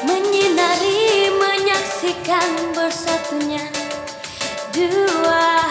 Menyinari menyaksikan bersatunya. Dua